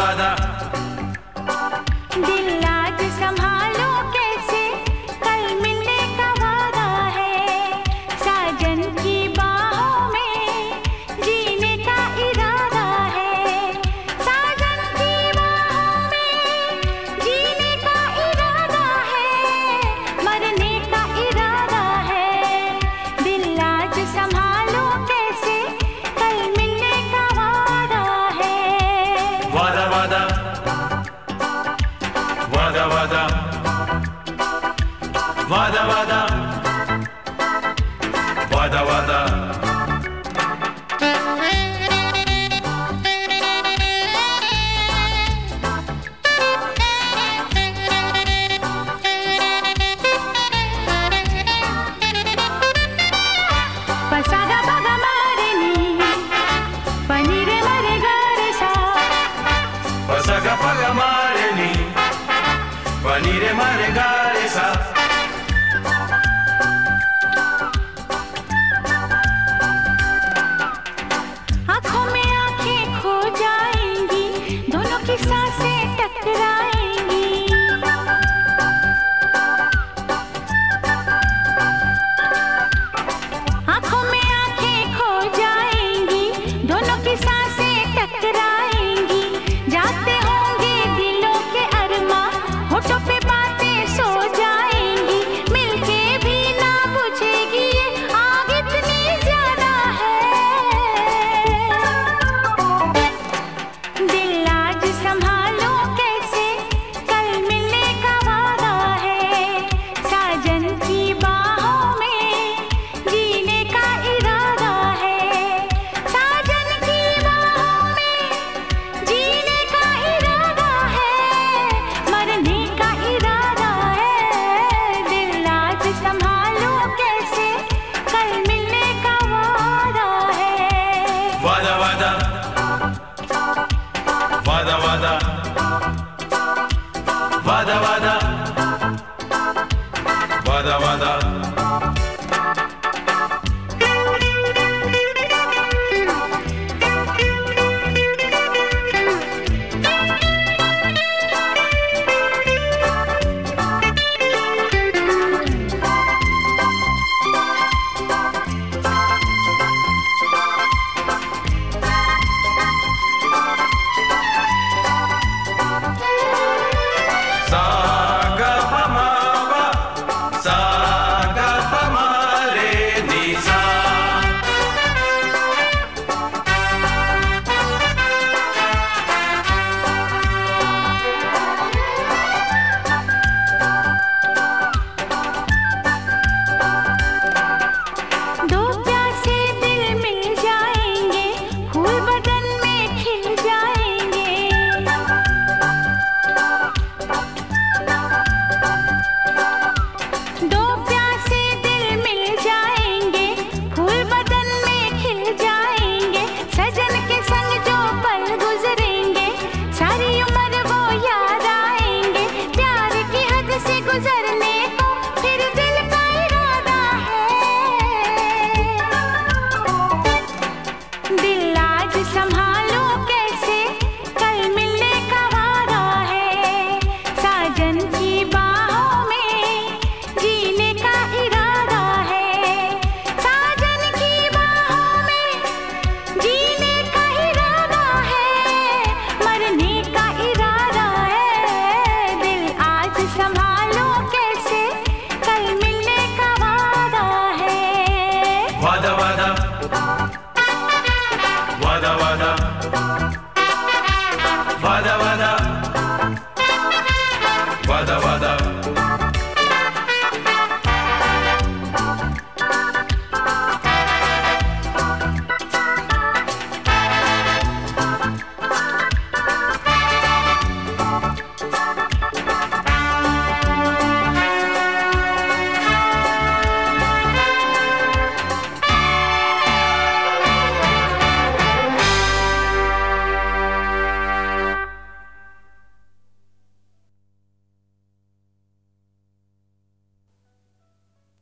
провода Vada, vada, वादा वादा। वादा वादा। con What the